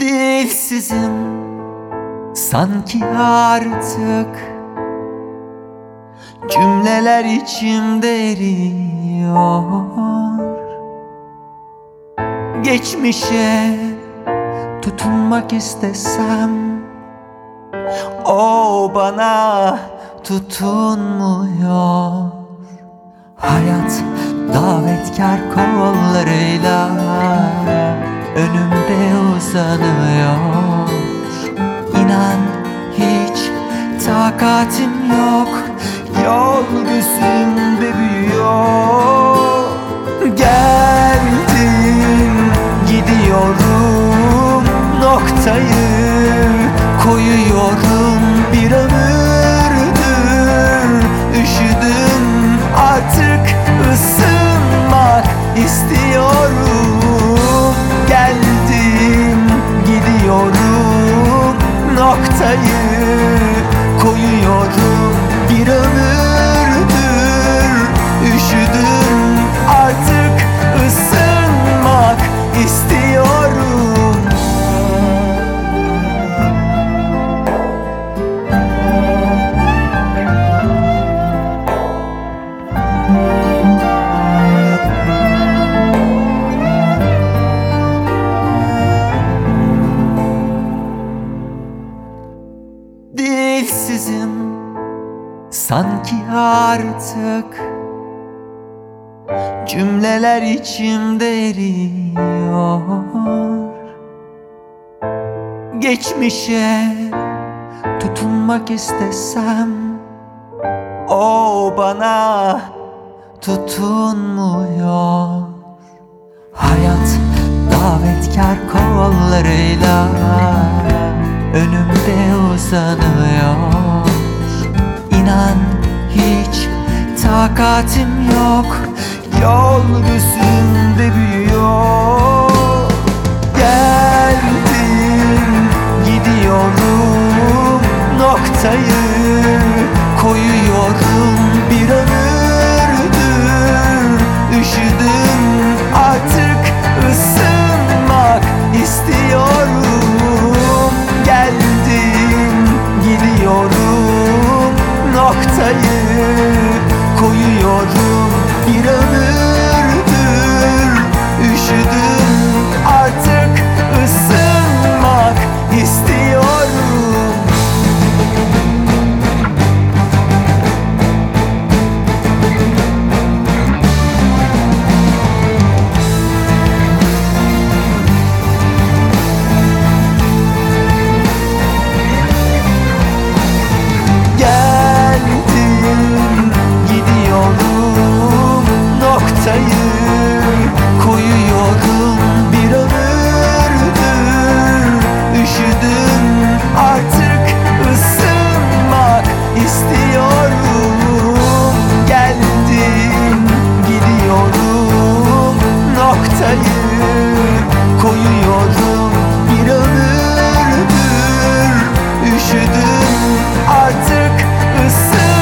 Dilsizim sanki artık Cümleler içimde eriyor. Geçmişe tutunmak istesem O bana tutunmuyor uzanıyor İnan hiç takatim yok. Yol gözümde büyüyor. Geldim gidiyorum. Noktayı koyuyorum bir ömürdür Dilsizim sanki artık Cümleler içimde eriyor Geçmişe tutunmak istesem O bana tutunmuyor. Hayat davetkar kollarıyla önümde uzanıyor. İnan hiç takatim yok Yol gözümde büyüyor koyuyorum bir ömürdür. Üşüdüm artık ısınmak istiyorum. Geldim gidiyorum. Noktayı koyuyorum artık ısın